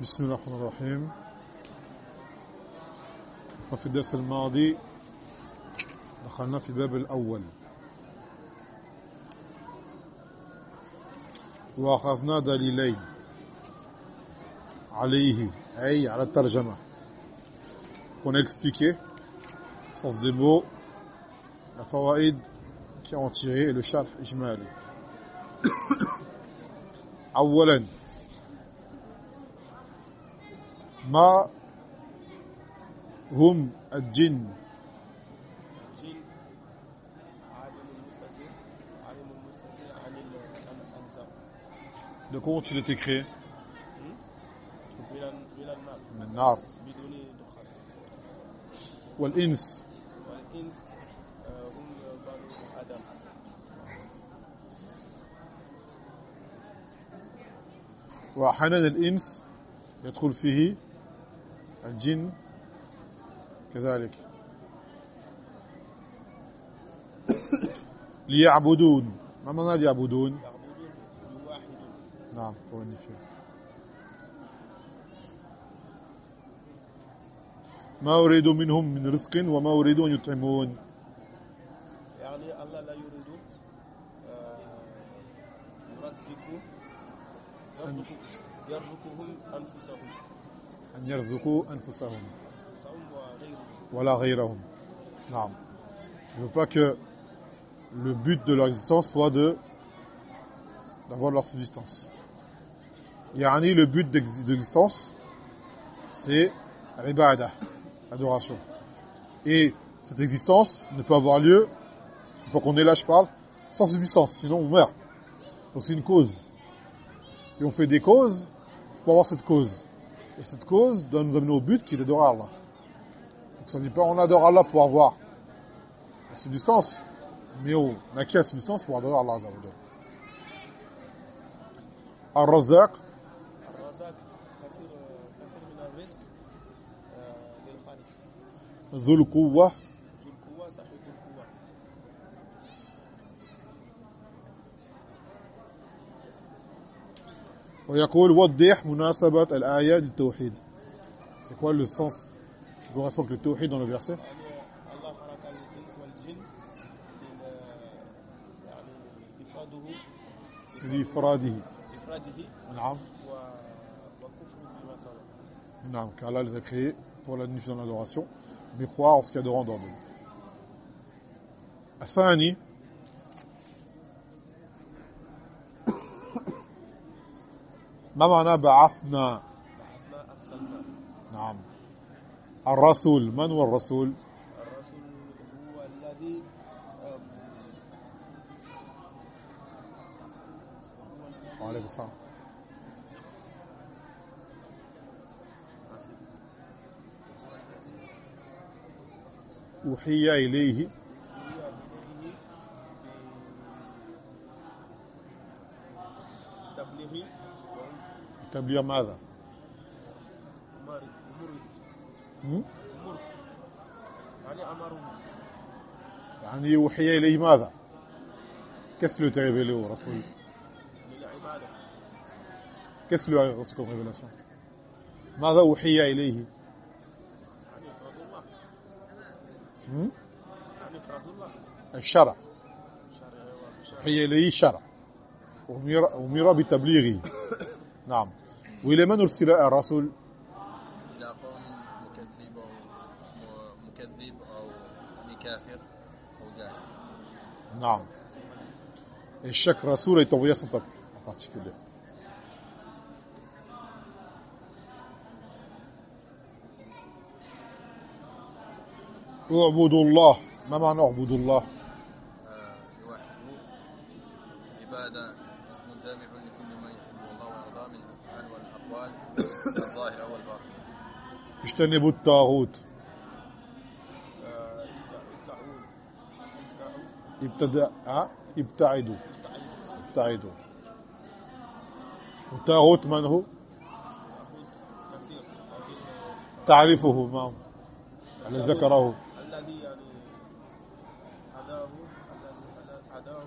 بسم الله الرحمن الرحيم. وفي الدرس الماضي دخلنا في الباب الأول. وأخذنا دليلين عليه أي على الترجمة. On a expliqué, sens des mots, la fawaïd qui ont tiré et le ijmali. أولا ما هم الجن؟ De quoi il était créé من النار. والإنس. والإنس هم بنو آدم. وحنان الإنس يدخل فيه. الجن كذلك. ليعبدون. ما معنى ليعبدون؟ يعبدون نعم هو النفي ما أريد منهم من رزق وما أريد أن يطعمون. يعني الله لا يريد آه، يرزق يرزق يرزقهم أنفسهم. أن يرزقوا أنفسهم أنفسهم وغيرهم voilà غيرهم نعم je veux pas que le but de leur existence soit de d'avoir leur subsistance يعني le but d'ex- d'existence c'est l'ibada l'adoration et cette existence ne peut avoir lieu une fois qu'on est là je parle sans subsistance sinon on meurt donc c'est une cause et on fait des causes pour avoir cette cause et cette cause doit nous amener au but qui est d'adorer Allah. Donc ça ne dit pas on adore Allah pour avoir la subsistance, mais on acquiert la subsistance pour adorer Allah Azza wa Jalla. ويقول وضح مناسبة الآية للتوحيد. C'est quoi le sens qui correspond avec le tawhid dans le verset يعني الله خلق الإنس والجن لل- يعني إفراده لإفراده إفراده نعم و- وكفره بما سوى نعم car Allah les a créés pour la nuit dans l'adoration mais croire en ce qu'il y a de rang d'ordre. الثاني ما معنى بعثنا؟ بعثنا أرسلنا نعم. الرسول من هو الرسول؟ الرسول هو الذي وعليكم السلام. أوحي إليه. طيب، tabia ماذا؟ يعني يوحي يعني إليه ماذا؟ كسلوا تغيب له رسول. كسلوا عليه رسولكم الله الأسوان ماذا وحي إليه؟ الشرع. وحي إليه الشرع ومر بتبليغه. نعم. وإلى من أرسل الرسول إلى قوم مكذب أو مكذب أو بكافر أو جاهل. نعم. Et chaque rasoul est envoyé à son peuple en particulier. اعبدوا الله. ما معنى اعبدوا الله؟ الظاهر أو الباطن اجتنبوا الطاغوت ابتدع ابتعدوا. ابتعدوا. والطاغوت من هو؟ تعرفه ما هو؟ الذي ذكره. الذي يعني هداه هداه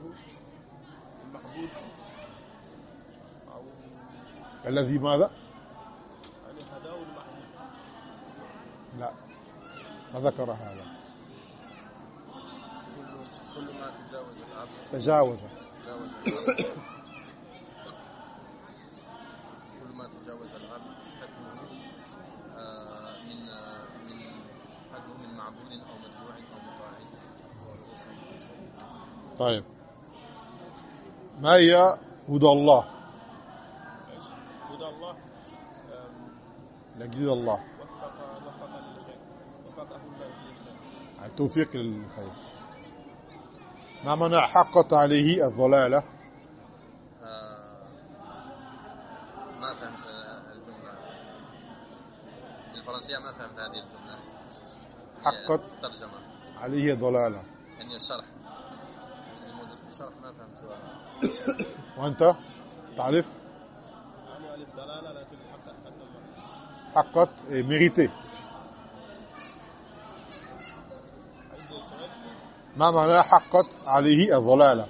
المحبوب. الذي ماذا؟ لا. ما ذكر هذا. كل ما تجاوز. العبد تجاوز كل ما تجاوز العبد حكمه من من حكمه من معبود أو متبوع أو مطاع طيب. ما هي هدى الله؟ هدى الله؟ لجديد الله. الله التوفيق للخير. ما منع حقت عليه الضلالة. آه، ما فهمت الجملة. الفرنسيه ما فهمت هذه الجملة. حقت الترجمة. عليه ضلالة. يعني الشرح. يعني الموجود في الشرح ما فهمتها وأنت؟ تعرف؟ أنا لكن حقت حقت إيه، ميريتي. ما معنى حقت عليه الضلالة.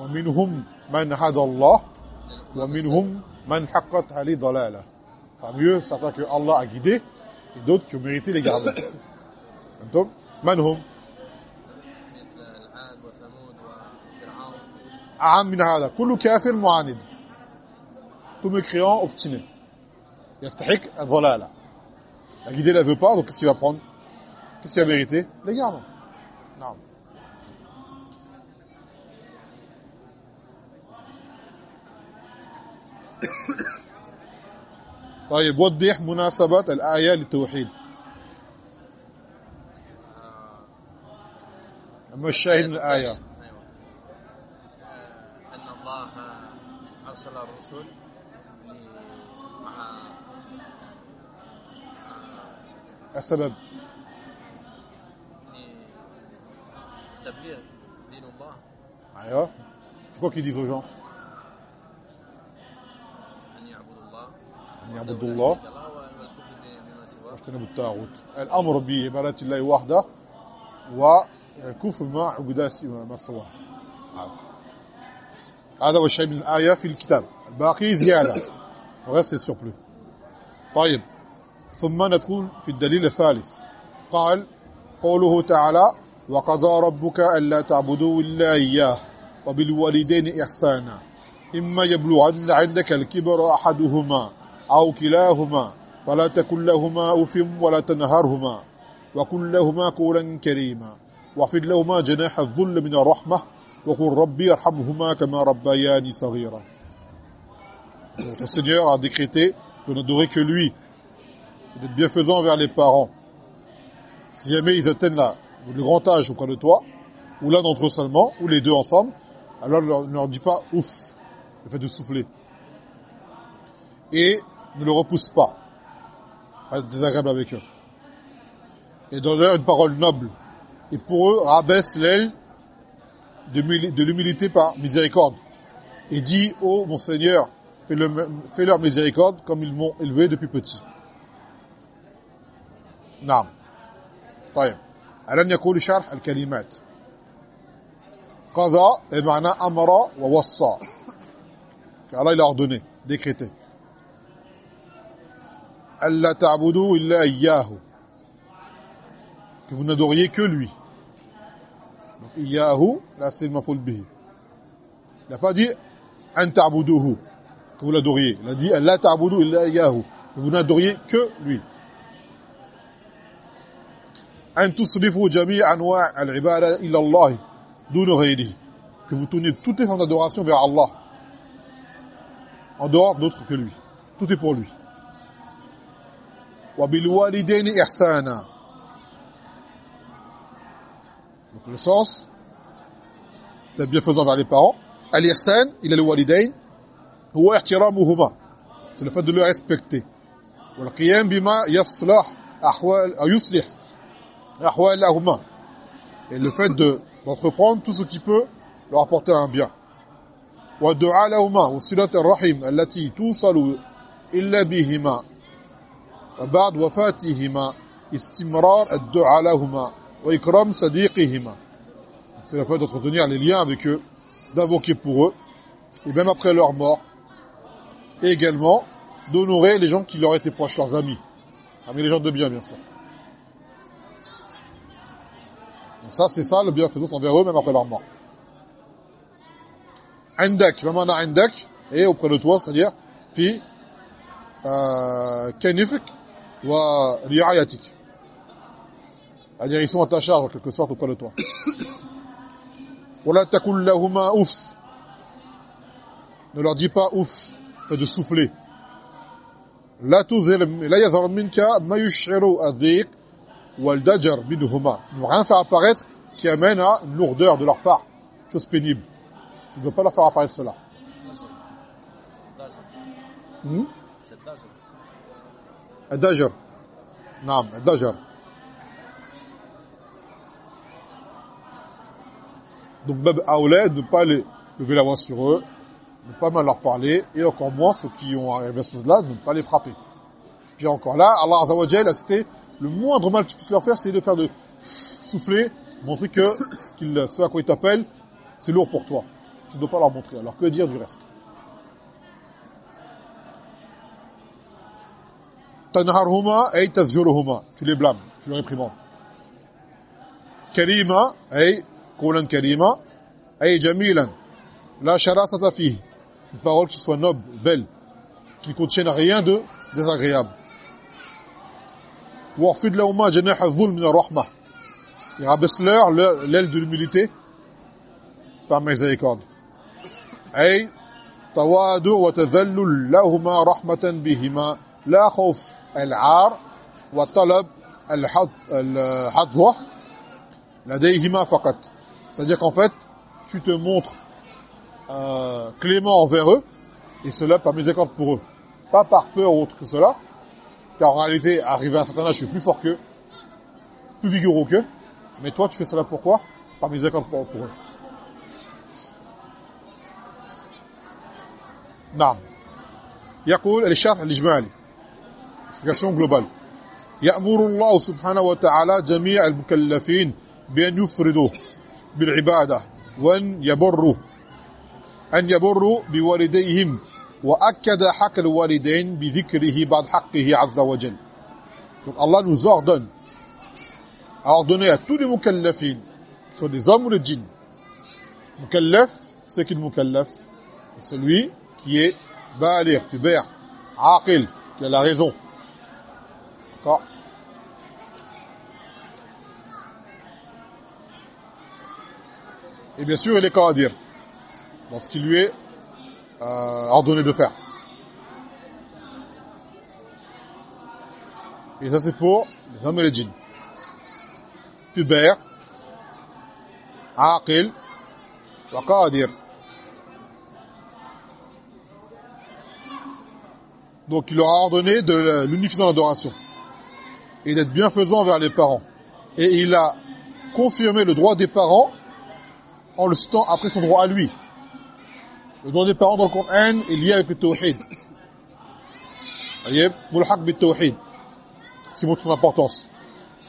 ومنهم من هدى الله ومنهم من حقت عليه ضلالة parmi eux certains que Allah a guidé et d'autres qui ont mérité فهمتم من هم وثمود وفرعون أعم من هذا كل كافر معاند tout mécréant obstiné يستحق الضلالة la guidée ne la veut pas donc qu'est-ce qu'il va prendre qu'est-ce qu'il va mériter l'égarement نعم طيب وضح مناسبة الآية للتوحيد آه، أما الشاهد من الآية أيوة. آه، أن الله أرسل الرسل السبب؟ يعني تبليغ دين الله. أيوه. C'est quoi qu'ils disent aux gens أن يعبدوا الله. أن يعبدوا الله. واجتنبوا الطاغوت. الأمر بعباده الله وحده والكفر مع عباده ما سواه. هذا. هو من الآية في الكتاب. الباقي زيادة. وغير سي طيب. ثم ندخل في الدليل الثالث. قال قوله تعالى وقضى ربك ألا تعبدوا إلا إياه وبالوالدين إحسانا. إما يبلغن عندك الكبر أحدهما أو كلاهما فلا تكن لهما أف ولا تنهرهما وكن لهما قولا كريما واخفض لهما جناح الذل من الرحمة وقل ربي ارحمهما كما ربياني صغيرا. Notre Seigneur a décrété de n'adorer que lui, d'être bienfaisant envers les parents. Si jamais ils atteignent la, le grand âge auprès de toi, ou l'un d'entre eux seulement, ou les deux ensemble, alors ne leur, dis pas ouf, le fait de souffler. Et ne le repousse pas, pas désagréable avec eux. Et donne-leur une parole noble. Et pour eux, rabaisse l'aile de, mili- de l'humilité par miséricorde. Et dis, ô mon Seigneur, fais-le- fais-leur miséricorde comme ils m'ont élevé depuis petit. نعم طيب ألن يقول شرح الكلمات قضى بمعنى أمر ووصى qu'Allah il a ordonné, décrété. Allah ta'budu illa iyyahu. Que vous n'adoriez que lui. Donc iyyahu, là c'est le mafoul bihi. Il n'a pas dit an ta'buduhu, que vous l'adoriez. Il a dit Allah ta'budu illa iyyahu. Que vous n'adoriez que lui. أن تصرفوا جميع أنواع العبادة إلى الله دون غيره que vous tournez toutes les formes d'adoration vers Allah en dehors d'autres que lui tout est pour lui وبالوالدين إحسانا donc le sens d'être bienfaisant vers les parents الإحسان إلى الوالدين هو احترامهما c'est le fait de le respecter والقيام بما يصلح أحوال أو يصلح أحوالهما et le fait de d'entreprendre tout ce qui peut leur apporter un bien والدعاء لهما وصلة الرحم التي توصل إلا بهما وبعد وفاتهما استمرار الدعاء لهما وإكرام صديقهما c'est le fait d'entretenir les liens avec eux d'invoquer pour eux et même après leur mort et également d'honorer les gens qui leur étaient proches, leurs amis. Amis les gens de bien, bien sûr. Ça, c'est ça le bienfaisance envers eux, même après leur mort. Indak, mamana indak, et auprès de toi, c'est-à-dire, fi euh, kanifik wa riayatik. C'est-à-dire, ils sont à ta charge, en quelque sorte, auprès de toi. Wala takul lahuma ouf. Ne leur dis pas ouf, fait de souffler wal-dajar minhuma. Ils vont rien faire apparaître qui amène à une lourdeur de leur part, chose pénible. Tu ne dois pas leur faire apparaître cela. Hmm? C'est Donc, Bab Aoulé, ne pas les lever la voix sur eux, ne pas mal leur parler, et encore moins ceux qui ont arrivé à ce là ne pas les frapper. Puis encore là, Allah Azza wa a cité le moindre mal que tu puisses leur faire c'est de faire de souffler montrer que ce à quoi ils t'appellent c'est lourd pour toi. Tu ne dois pas leur montrer. Alors que dire du reste? Tanharhuma ay tu les blâmes tu les réprimandes. Karima ay qawlan karima ay jamilan. La sharasata fihi. Une parole qui soit noble belle qui contienne rien de désagréable wafid lahuma janah adh-dhulm min ar-rahmah et rabaisse-leur l'aile de l'humilité par miséricorde ay tawadu wa tadhallul lahuma rahmatan bihima la khawf العار وطلب الحظوة لديهما فقط c'est-à-dire qu'en fait tu te montres euh, clément envers eux et cela par miséricorde pour eux pas par peur ou autre que cela car en réalité arrivé à un certain âge je suis plus fort qu'eux plus vigoureux qu'eux mais toi tu fais cela pourquoi par miséricorde pour, pour eux نعم يقول الشرح الإجمالي explication globale يأمر الله سبحانه وتعالى جميع المكلفين بأن يفردوا بالعبادة وأن يبروا أن يبروا بوالديهم وأكد حق الوالدين بذكره بعد حقه عز وجل Donc Allah nous ordonne à ordonner à tous les mukallafines, qui sont des hommes ou des djinns. Mukallaf, c'est qu'une mukallaf, c'est celui qui est balir, kuber, aqil, qui a la raison. D'accord Et bien sûr, il est qadir dans ce qui lui est euh, ordonné de faire. Et ça, c'est pour les hommes et les djinns. Hubert, wa Qadir. Donc, il leur a ordonné de l'unifier dans l'adoration et d'être bienfaisant envers les parents. Et il a confirmé le droit des parents en le citant après son droit à lui. Le droit des parents dans le Coran est lié avec le tawhid. mulhaq bit tawhid. C'est votre importance.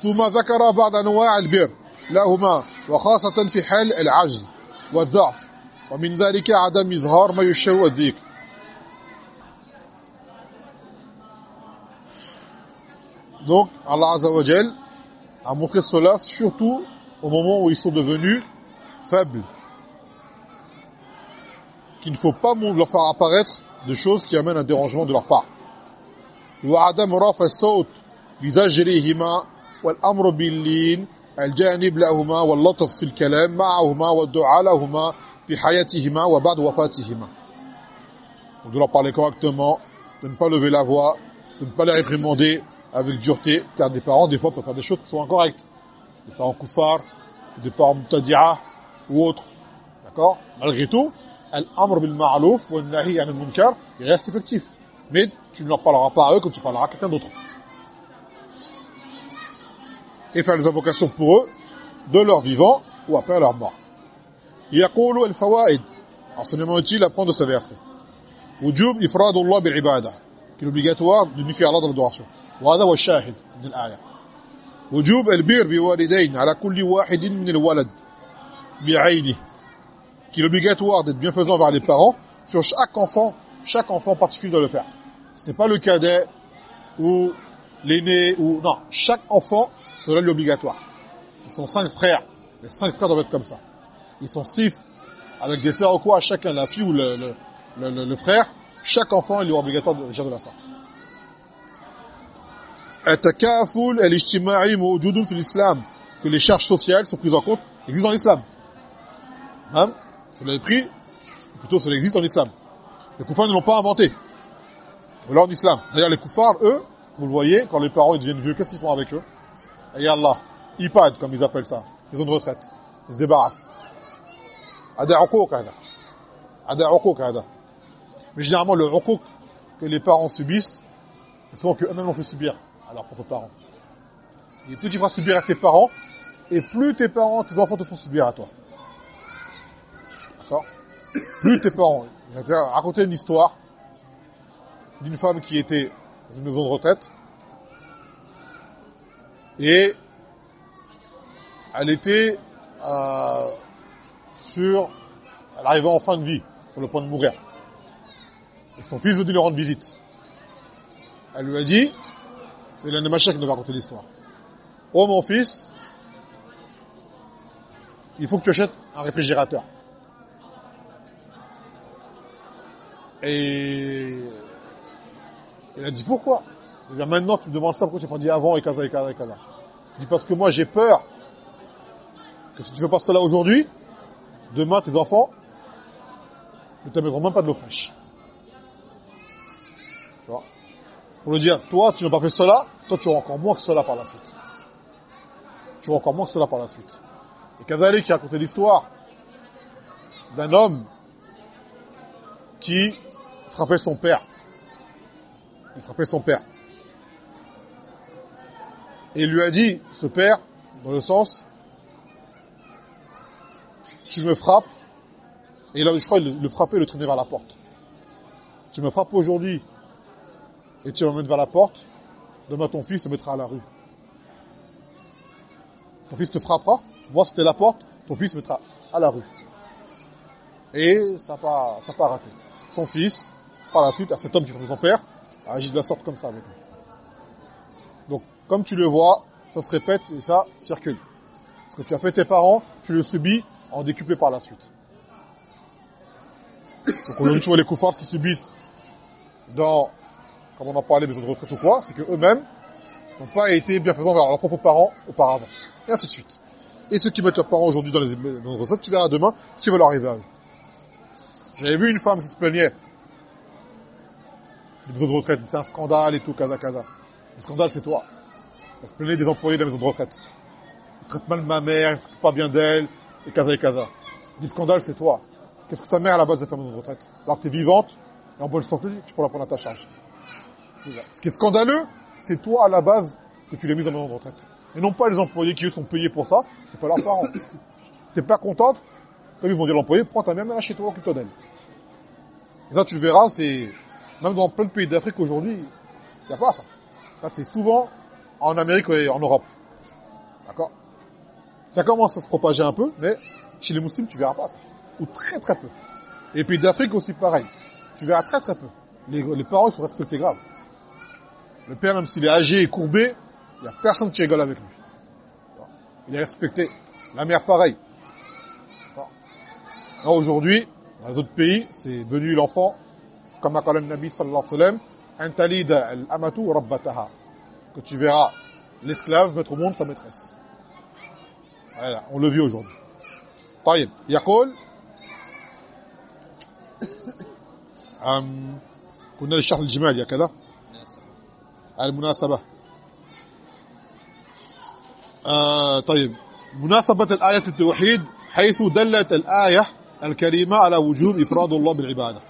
ثم ذكر بعض انواع البر لهما وخاصه في حال العجز والضعف ومن ذلك عدم اظهار ما يشوه الذكر Donc, Allah Azza wa Jal a montré cela surtout au moment où ils sont devenus faibles. Qu'il ne faut pas leur faire apparaître des choses qui amènent un dérangement de leur part. وعدم رفع الصوت بزجرهما والأمر باللين الجانب لهما واللطف في الكلام معهما والدعاء لهما في حياتهما وبعد وفاتهما. On doit leur parler correctement, de ne pas lever la voix, de ne pas les réprimander, avec dureté, car des parents, des fois, peuvent faire des choses qui sont incorrectes. Des parents koufars, des parents mutadi'a, ou autres. D'accord Malgré tout, ou al-nahi al munkar, il reste effectif. Mais tu ne leur parleras pas à eux comme tu parleras à quelqu'un d'autre. Et faire les invocations pour eux, de leur vivant, ou après leur mort. يقول الفوائد enseignement utile à prendre de ce verset وجوب إفراد الله بالعبادة qui est obligatoire d'unifier Allah dans l'adoration وهذا هو الشاهد من الآية وجوب البر بوالدين على كل واحد من الولد بعينه qui est obligatoire d'être bienfaisant vers les parents sur chaque enfant chaque enfant en particulier doit le faire. Ce n'est pas le cadet ou l'aîné ou non, chaque enfant cela lui obligatoire. Ils sont cinq frères, les cinq frères doivent être comme ça. Ils sont six avec des sœurs ou quoi, chacun la fille ou le, le, le, le frère, chaque enfant il est obligatoire de gérer de la sorte. التكافل الاجتماعي موجود في l'islam que les charges sociales sont prises en compte existent dans l'islam. Même, Cela est pris, plutôt cela existe en islam. Les koufars ne l'ont pas inventé. Là en islam. D'ailleurs les koufars, eux, vous le voyez, quand les parents ils deviennent vieux, qu'est-ce qu'ils font avec eux? Et Allah, iPad comme ils appellent ça, ils ont de retraite. Ils se débarrassent. Mais généralement le uquq que les parents subissent, c'est souvent qu'eux-mêmes l'ont fait subir à leurs propres parents. Et plus tu feras subir à tes parents, et plus tes parents, tes enfants te font subir à toi. D'accord. Plus tes parents. Vais te raconter une histoire d'une femme qui était dans une maison de retraite. Et elle était euh, sur elle arrivait en fin de vie sur le point de mourir. Et son fils veut lui rendre visite. Elle lui a dit c'est l'un des machins qui nous raconter l'histoire oh mon fils il faut que tu achètes un réfrigérateur et il a dit pourquoi? Il dit maintenant tu me demandes ça, pourquoi tu n'as pas dit avant et kaza et kaza et kaza Il dit parce que moi j'ai peur que si tu fais pas cela aujourd'hui, demain tes enfants ne t'amèneront même pas de l'eau fraîche. Tu vois? Pour le dire, toi tu n'as pas fait cela, toi tu auras encore moins que cela par la suite. Tu auras encore moins que cela par la suite. Et Kazali qui a raconté l'histoire d'un homme qui frappait son père il frappait son père. Et il lui a dit, ce père, dans le sens, tu me frappes, et là, je crois, il le frappait, il le traînait vers la porte. Tu me frappes aujourd'hui, et tu m'emmènes vers la porte, demain ton fils se mettra à la rue. Ton fils te frappera, moi c'était la porte, ton fils se mettra à la rue. Et ça n'a pas, pas raté. Son fils, par la suite, à cet homme qui frappait son père, agit de la sorte comme ça avec lui. Donc, comme tu le vois, ça se répète et ça circule. Ce que tu as fait tes parents, tu le subis en décuplé par la suite. Donc aujourd'hui, tu vois les koufars qui subissent dans, comme on en parlait, des autres retraites ou quoi, c'est que eux-mêmes n'ont pas été bienfaisants vers leurs propres parents auparavant. Et ainsi de suite. Et ceux qui mettent leurs parents aujourd'hui dans les, dans les retraites, tu verras demain ce qui va leur arriver à eux. J'avais vu une femme qui se plaignait des maisons de retraite, c'est un scandale et tout, kaza, kaza. Le scandale, c'est toi. Elle se plaignait des employés de la maison de retraite. Ils traitent mal ma mère, ils s'occupent pas bien d'elle, et kaza et kaza. Le scandale, c'est toi. Qu'est-ce que ta mère, à la base, a fait à la maison de retraite? Alors que t'es vivante, et en bonne santé, tu pourras prendre à ta charge. Ce qui est scandaleux, c'est toi, à la base, que tu l'as mise la maison de retraite. Et non pas les employés qui, eux, sont payés pour ça, c'est pas leurs parents. T'es pas contente, comme ils vont dire l'employé, prends ta mère, mets chez toi, occupe-toi d'elle. Et ça, tu le verras, c'est même dans plein de pays d'Afrique aujourd'hui, il n'y a pas ça. Ça, c'est souvent en Amérique et en Europe. D'accord? Ça commence à se propager un peu, mais chez les musulmans, tu verras pas ça. Ou très très peu. Et puis d'Afrique aussi pareil. Tu verras très très peu. Les, les parents, ils sont respectés grave. Le père, même s'il est âgé et courbé, il n'y a personne qui rigole avec lui. Il est respecté. La mère, pareil. Aujourd'hui, dans les autres pays, c'est devenu l'enfant comme قال النبي صلى الله عليه وسلم أن تلد الأمة ربتها. Que tu verras l'esclave mettre au monde sa maîtresse. Voilà on le vit aujourd'hui. طيب يقول أم كنا للشرح الجمالي كذا المناسبة. آه طيب مناسبة الآية التوحيد حيث دلت الآية الكريمة على وجوب إفراد الله بالعبادة.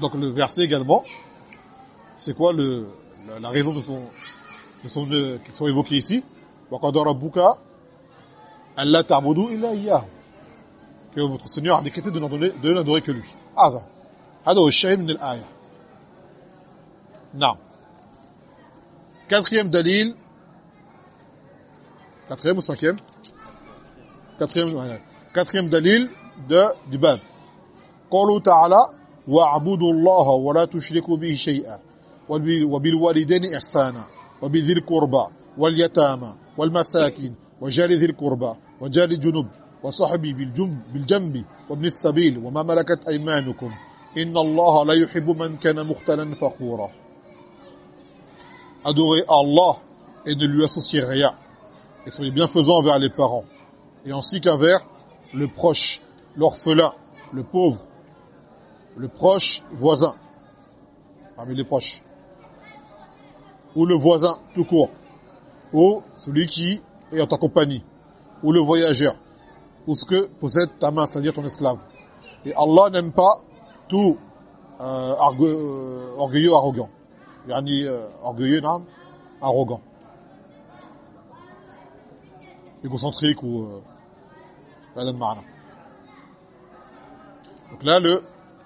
Donc le verset également, c'est quoi le, la, la, raison de son, de son, euh, qui sont évoqués ici وَقَدَ رَبُّكَ أَلَّا تَعْبُدُوا إِلَّا إِيَّاهُ Que votre Seigneur a décrété de n'adorer que lui. هذا هذا هو الشيء من الآية نعم Quatrième dalil. Quatrième ou cinquième Quatrième, quatrième dalil de, du bab. قوله تعالى واعبدوا الله ولا تشركوا به شيئا وبالوالدين إحسانا وبذي القربى واليتامى والمساكين وجار ذي القربى وجار الجنوب وصحبي بالجنب, بالجنب وابن السبيل وما ملكت أيمانكم إن الله لا يحب من كان مختلا فخورا Adorez Allah et ne lui associez rien. Et soyez bienfaisants envers les parents. Et ainsi qu'envers le proche, l'orphelin, le pauvre, le proche voisin, parmi les proches, ou le voisin tout court, ou celui qui est en ta compagnie, ou le voyageur, ou ce que possède ta main, c'est-à-dire ton esclave. Et Allah n'aime pas tout euh, euh, orgueilleux, arrogant. Yani euh, orgueilleux, non, arrogant. Égocentrique ou euh, Donc là, le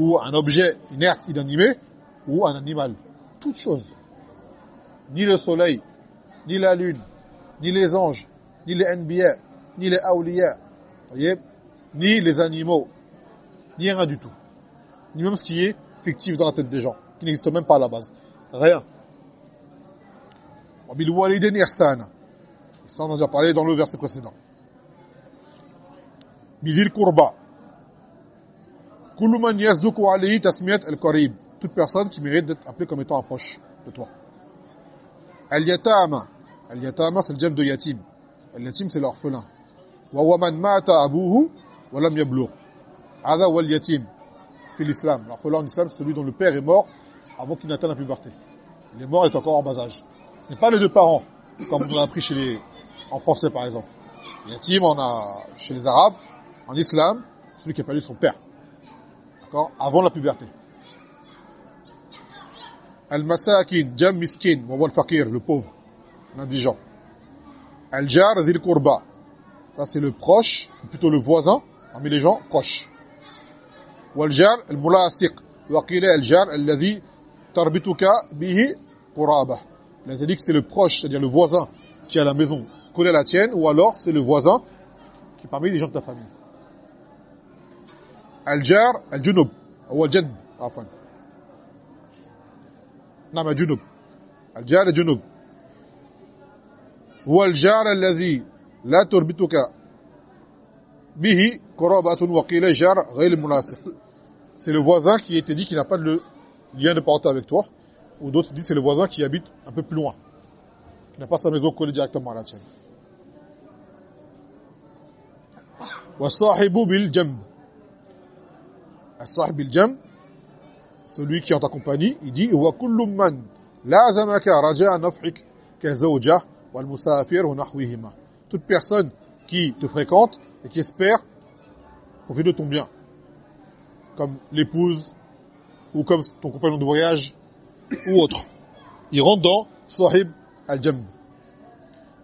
ou un objet inerte inanimé ou un animal. Toute chose ni le soleil ni la lune ni les anges ni les NBA ni les awliya ni les animaux. Ni rien du tout. Ni même ce qui est fictif dans la tête des gens qui n'existe même pas à la base. Rien. Ça on en a parlé dans le verset précédent. Bizil kurba kullu man yasduku alayhi tasmiyat al-qarib toute personne qui mérite d'être appelée comme étant un proche de toi. Al-yatama. Al-yatama c'est le jam de yatim. Al-yatim c'est l'orphelin. Wa huwa man mata abuhu wa lam yablugh. Hadha al-yatim. Fi l'islam l'orphelin en islam c'est celui dont le père est mort avant qu'il n'atteigne la puberté. Il est mort il est encore en bas âge. Ce n'est pas les deux parents comme on l'a appris chez les en français par exemple. Yatim on a chez les arabes en islam celui qui a perdu son père avant la puberté. Al-Masakin, Jam Miskin, Wawal Fakir, le pauvre, l'indigent. Al-Jar Zil Kourba, ça c'est le proche, ou plutôt le voisin, parmi les gens proches. Wal-Jar Al-Mulasiq, Waqila Al-Jar Al-Lazi Tarbituka Bihi Kouraba. Il a dit que c'est le proche, c'est-à-dire le voisin qui a la maison, connaît la tienne, ou alors c'est le voisin qui est parmi les gens de ta famille. الجار الجنوب هو الجد عفوا نعم الجنوب الجار الجنوب هو الجار الذي لا تربطك به قرابة وقيل جار غير المناسب c'est le voisin qui était dit qu'il n'a pas de lien de parenté avec toi ou d'autres disent c'est le voisin qui habite un peu plus loin qui n'a pas sa maison collée directement à la tienne والصاحب بالجنب à sahib al-jam celui qui en ta compagnie il dit wa lazamaka raja'a naf'ik ka zawja wal musafir nahwihima. Toute personne qui te fréquente et qui espère profiter de ton bien comme l'épouse ou comme ton compagnon de voyage ou autre il rentre dans sahib al-jam.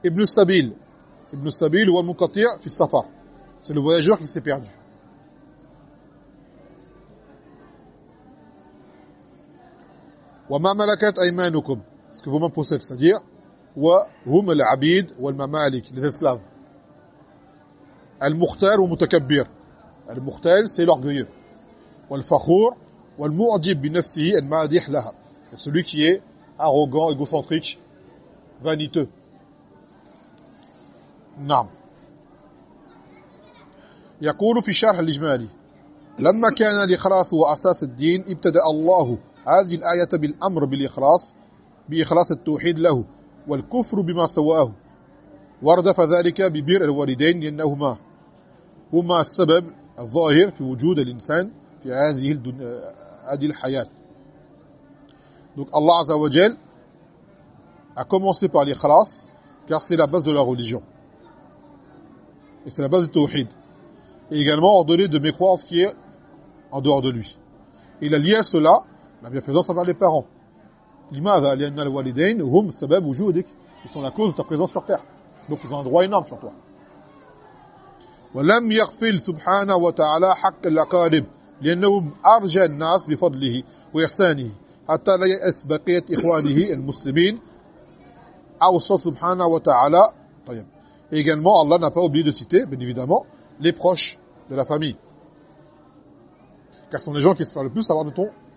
Ibn sabil ibn sabil ou al-munqati' fi safar. C'est le voyageur qui s'est perdu. وما ملكت أيمانكم. Ce mains possèdent c'est-à-dire وهم العبيد والممالك. Les المختار ومتكبر. المختال c'est l'orgueilleux. والفخور والمعجب بنفسه المادح لها. Celui qui est arrogant égocentrique vaniteux. نعم. يقول في شرح الإجمالي لما كان الإخلاص هو أساس الدين ابتدأ الله هذه الآية بالأمر بالإخلاص بإخلاص التوحيد له والكفر بما سواه. ورد فذلك ببر الوالدين لأنهما هما السبب الظاهر في وجود الإنسان في هذه هذه الحياة. دونك الله عز وجل a commencé par l'ikhlas car c'est la base de la religion. Et c'est la base du tawhid. Et également ordonné de mécroire ce qui est en dehors de lui. Et la lié à cela la bienfaisance envers les parents. لماذا لأن الوالدين هم سبب وجودك ils sont la cause de ta présence sur terre donc ils ont un droit énorme sur toi ولم يغفل سبحانه وتعالى حق الأقارب لأنهم أرجى الناس بفضله وإحسانه حتى لا يأس بقية إخوانه المسلمين أوصى سبحانه وتعالى طيب également Allah n'a pas oublié de citer bien évidemment les proches de la famille car ce sont les gens qui se font le plus avoir de ton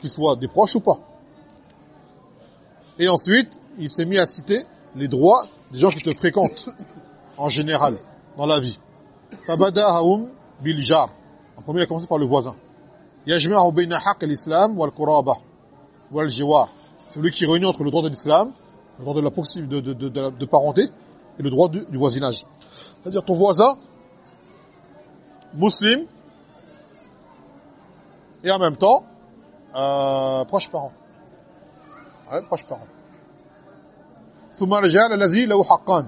qu'ils soient des proches ou pas. Et ensuite, il s'est mis à citer les droits des gens qui te fréquentent, en général, dans la vie. Tabada haoum bil jar. En premier, il a commencé par le voisin. Yajma'u bayna haqq al-islam wal quraba wal jiwar. Celui qui réunit entre le droit de l'islam, le droit de la proximité de, de, de, de, parenté et le droit du, du voisinage. C'est-à-dire ton voisin musulman et en même temps euh, proche parent. Ouais, proche parent. Thumma rijal alladhi lahu haqqan.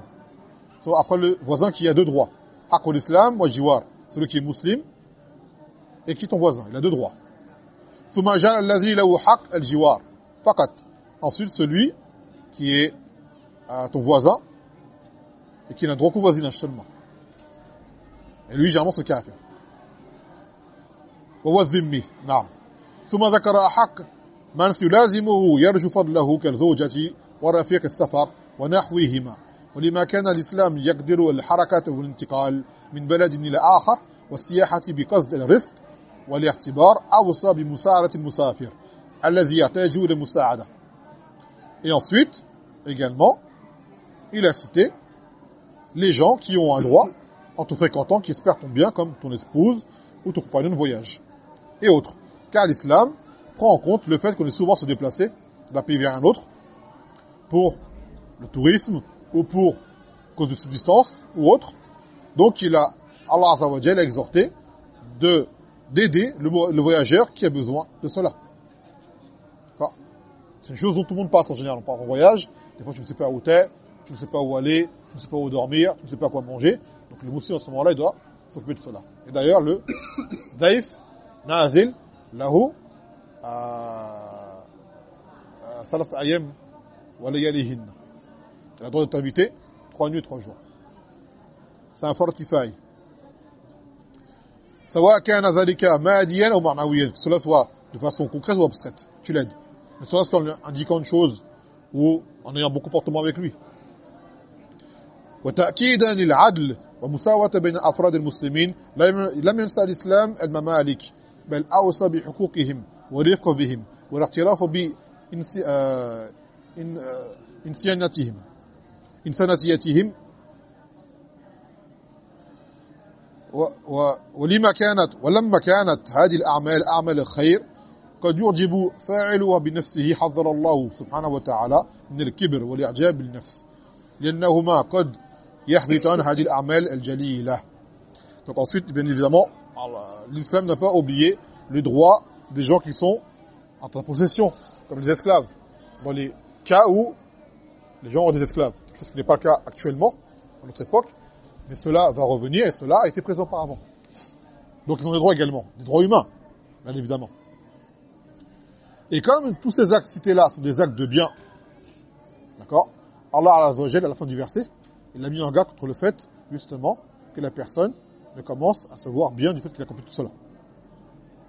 Après le voisin qui a deux droits. Haqqul islam wa jiwar. Celui qui est musulman et qui est ton voisin, il a deux droits. Thumma rijal alladhi lahu haqq al-jiwar. Faqat. Ensuite celui qui est euh, ton voisin et qui n'a droit qu'au voisinage seulement. Et lui, généralement, c'est kafir. Wa wa zimmi. Naam. ثم ذكر حق من يلازمه يرجو فضله كالزوجة ورفيق السفر ونحوهما. ولما كان الإسلام يقدر الحركة والانتقال من بلد إلى آخر والسياحة بقصد الرزق والاعتبار أوصى بمساعدة المسافر الذي يحتاج إلى مساعدة. Et ensuite, également, il a cité les gens qui ont un droit en te fréquentant, qui espèrent ton bien, comme ton épouse ou ton compagnon de voyage, et autres. Car l'islam prend en compte le fait qu'on est souvent se déplacer d'un pays vers un autre pour le tourisme ou pour cause de subsistance ou autre. Donc il a, Allah Azza wa a exhorté de d'aider le, le, voyageur qui a besoin de cela. C'est une chose dont tout le monde passe en général. On part en voyage, des fois tu ne sais pas où t'es, tu ne sais pas où aller, tu ne sais pas où dormir, tu ne sais pas quoi manger. Donc le moussi, en ce moment-là, il doit s'occuper de cela. Et d'ailleurs, le daif, nazil, lahu, salat ayem, walayalihin. Il a droit de t'inviter trois nuits et trois jours. C'est un fort kifaï. سواء كان ذلك ماديا ou معنويا que cela soit de façon concrète ou abstraite tu l'aides ne serait-ce qu'en indiquant une chose ou en ayant bon comportement avec lui وتأكيدا للعدل ومساواة بين أفراد المسلمين لم ينسى الإسلام الممالك بل أوصى بحقوقهم ورفق بهم والاعتراف بإنسانتهم إنسانيتهم. ولما كانت ولما كانت هذه الأعمال أعمال الخير قد يعجب فاعلها بنفسه حذر الله سبحانه وتعالى من الكبر والإعجاب بالنفس لأنهما قد يحبطان هذه الأعمال الجليلة. Donc ensuite, bien évidemment, l'islam n'a pas oublié le droit des gens qui sont en ta possession, comme les esclaves, dans les cas où les gens ont des esclaves. Ce qui n'est pas le cas actuellement, à notre époque, mais cela va revenir et cela a été présent auparavant. Donc ils ont des droits également, des droits humains, bien évidemment. Et comme tous ces actes cités-là sont des actes de bien, d'accord Allah à la fin du verset, il a mis en garde contre le fait, justement, que la personne ne commence à se voir bien du fait qu'il a accompli tout cela.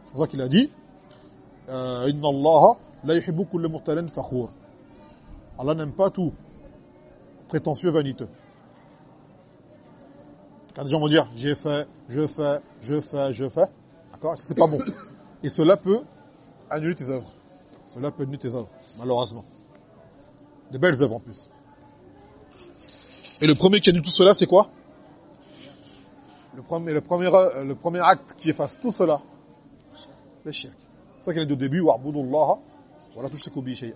C'est pour ça qu'il a dit euh, Inna Allah la yuhibbu kulla fakhur. Allah n'aime pas tout prétentieux vaniteux. Quand des gens vont dire j'ai fait, je fais, je fais, je fais, d'accord C'est pas bon? Et cela peut annuler tes œuvres. Cela peut annuler tes œuvres, malheureusement. De belles œuvres en plus. Et le premier qui annule tout cela, c'est quoi? Le premier, le, premier, le premier acte qui efface tout cela, le shirk. C'est ça qu'il a dit au début, wa'budullah ولا تشركوا به شيئا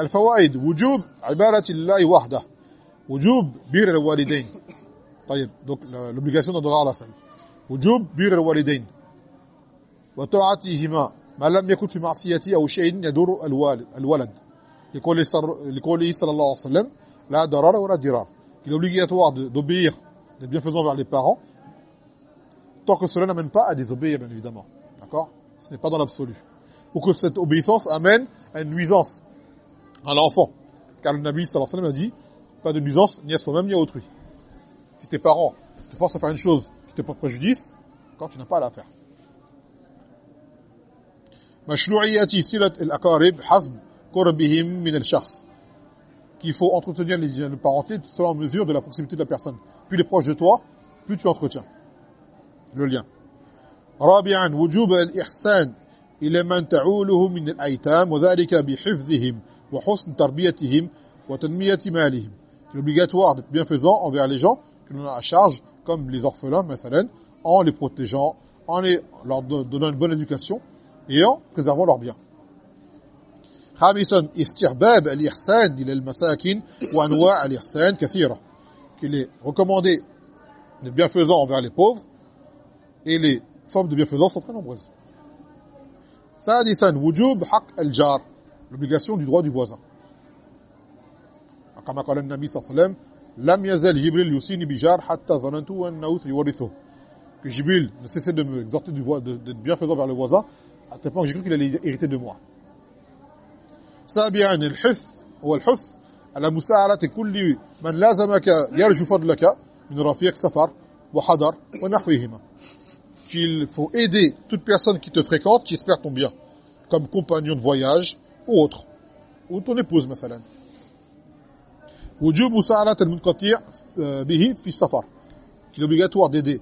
الفوائد وجوب عبادة الله وحده وجوب بير الوالدين طيب donc l'obligation d'adorer Allah seul وجوب بير الوالدين وطاعتهما ما لم يكن في معصيته أو شيء يدور الوالد الولد لقوله صلى الله عليه وسلم لا ضرر ولا ضرار il est obligatoire d'obéir d'être bienfaisant vers les parents, tant que cela n'amène pas à désobéir, bien évidemment. D'accord? Ce n'est pas dans l'absolu. Ou que cette obéissance amène à une nuisance à l'enfant. Car le Nabi sallallahu alayhi wa sallam a dit, pas de nuisance ni à soi-même ni à autrui. Si tes parents te forcent à faire une chose qui te porte préjudice, quand tu n'as pas à la faire. qu'il faut entretenir les, les parentés selon mesure de la proximité de la personne Plus il est proche de toi, plus tu entretiens le lien. رابعا وجوب الإحسان إلى من تعوله من الأيتام وذلك بحفظهم وحسن تربيتهم وتنمية مالهم. Il est obligatoire d'être bienfaisant envers les gens que l'on a à charge, comme les orphelins, مثلا, en les protégeant, en les, leur donnant une bonne éducation et en préservant leurs biens. خامسا استحباب الإحسان إلى المساكين وأنواع الإحسان كثيرة qu'il est recommandé de bienfaisant envers les pauvres et les formes de bienfaisance sont très nombreuses. سادسا وجوب حق الجار l'obligation du droit du voisin. كما قال النبي صلى الله عليه وسلم لم يزل جبريل يوصيني بجار حتى ظننت أنه سيورثه que Jibril ne cessait de me exhorter d'être bienfaisant vers le voisin à tel point que j'ai cru qu'il allait hériter de moi. سابعا الحث هو الحث على مساعدة كل من لازمك يرجو فضلك من رفيق سفر وحضر ونحوهما qu'il faut aider toute personne qui te fréquente qui espère ton bien comme compagnon de voyage ou autre ou ton épouse مثلا وجوب مساعدة المنقطع به في السفر qu'il est obligatoire d'aider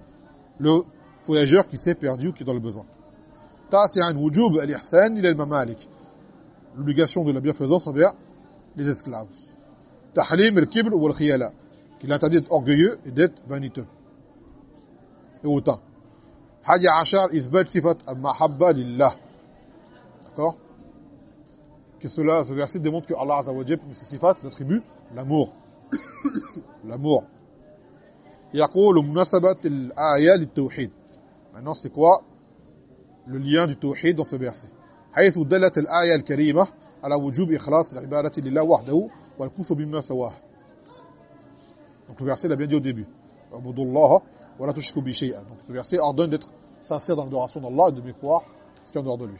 le voyageur qui s'est perdu ou qui est dans le besoin تاسعا وجوب الإحسان إلى الممالك l'obligation de la bienfaisance envers les esclaves. تحليم الكبر والخيالة كي لا تدد أغيو دد بانيتو أوتا حاجة عشر إثبات صفة المحبة لله دكور كي cela ce verset démontre que Allah azza wa jalla ses sifat attribue l'amour. L'amour. يقول مناسبه الايه للتوحيد maintenant c'est quoi le lien du tawhid dans ce verset? حيث دلت الايه الكريمه على وجوب اخلاص العباده لله وحده والكفر بما سواه Donc le verset l'a bien dit au début. عبد الله ولا تشركوا به شيئا. Donc le verset ordonne d'être sincère dans l'adoration d'Allah et de mémoire ce qui est en dehors de lui.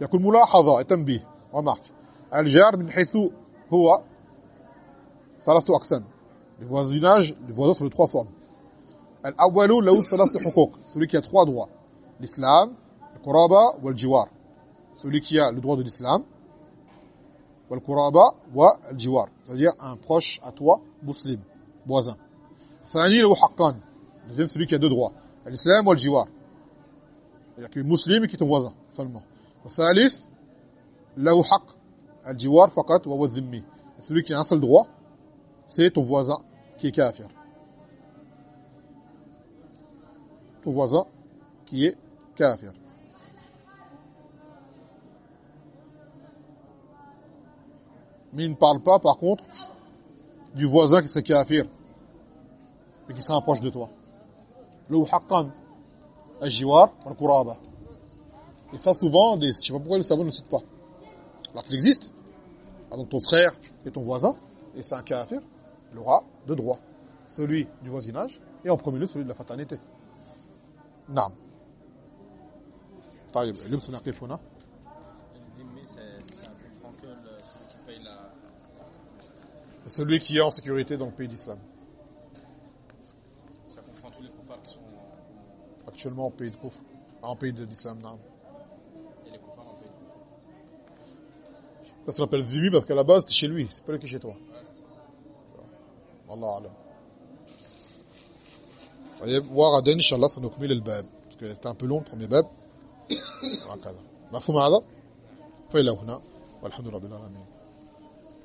يكون ملاحظة التنبيه remarque الجار من حيث هو ثلاثة أقسام le voisinage le voisin sur les trois formes الأول له ثلاثة حقوق celui qui a trois droits l'islam القرابة والجوار celui qui a le droit de l'islam, al jiwar, c'est-à-dire un proche à toi, musulman, voisin. Thani le haqqan, deuxième celui qui a deux droits, l'islam jiwar. C'est-à-dire que musulman qui est ton voisin seulement. Thalith له حق الجوار فقط وهو الذمي celui qui a un seul droit c'est ton voisin qui est kafir ton voisin qui est kafir mais il ne parle pas par contre du voisin qui serait kafir et qui serait proche de toi le haqqan al-jiwar wal et ça souvent des, je sais pas pourquoi le savant ne cite pas alors qu'il existe ah, donc ton frère et ton voisin et c'est un kafir il aura deux droits celui du voisinage et en premier lieu celui de la fraternité نعم طيب لبس نقف هنا celui qui est en sécurité dans le pays d'islam. Ça comprend tous les koufars qui sont actuellement en pays de kouf, en pays d'islam, non. Et les koufars en pays de kouf. Ça s'appelle zimi parce qu'à la base, c'est chez lui, c'est pas lui qui est chez toi. Allah alam. طيب وغدا ان شاء الله سنكمل الباب parce que c'était un peu long le premier bab وهكذا مفهوم هذا فإلى هنا والحمد لله رب العالمين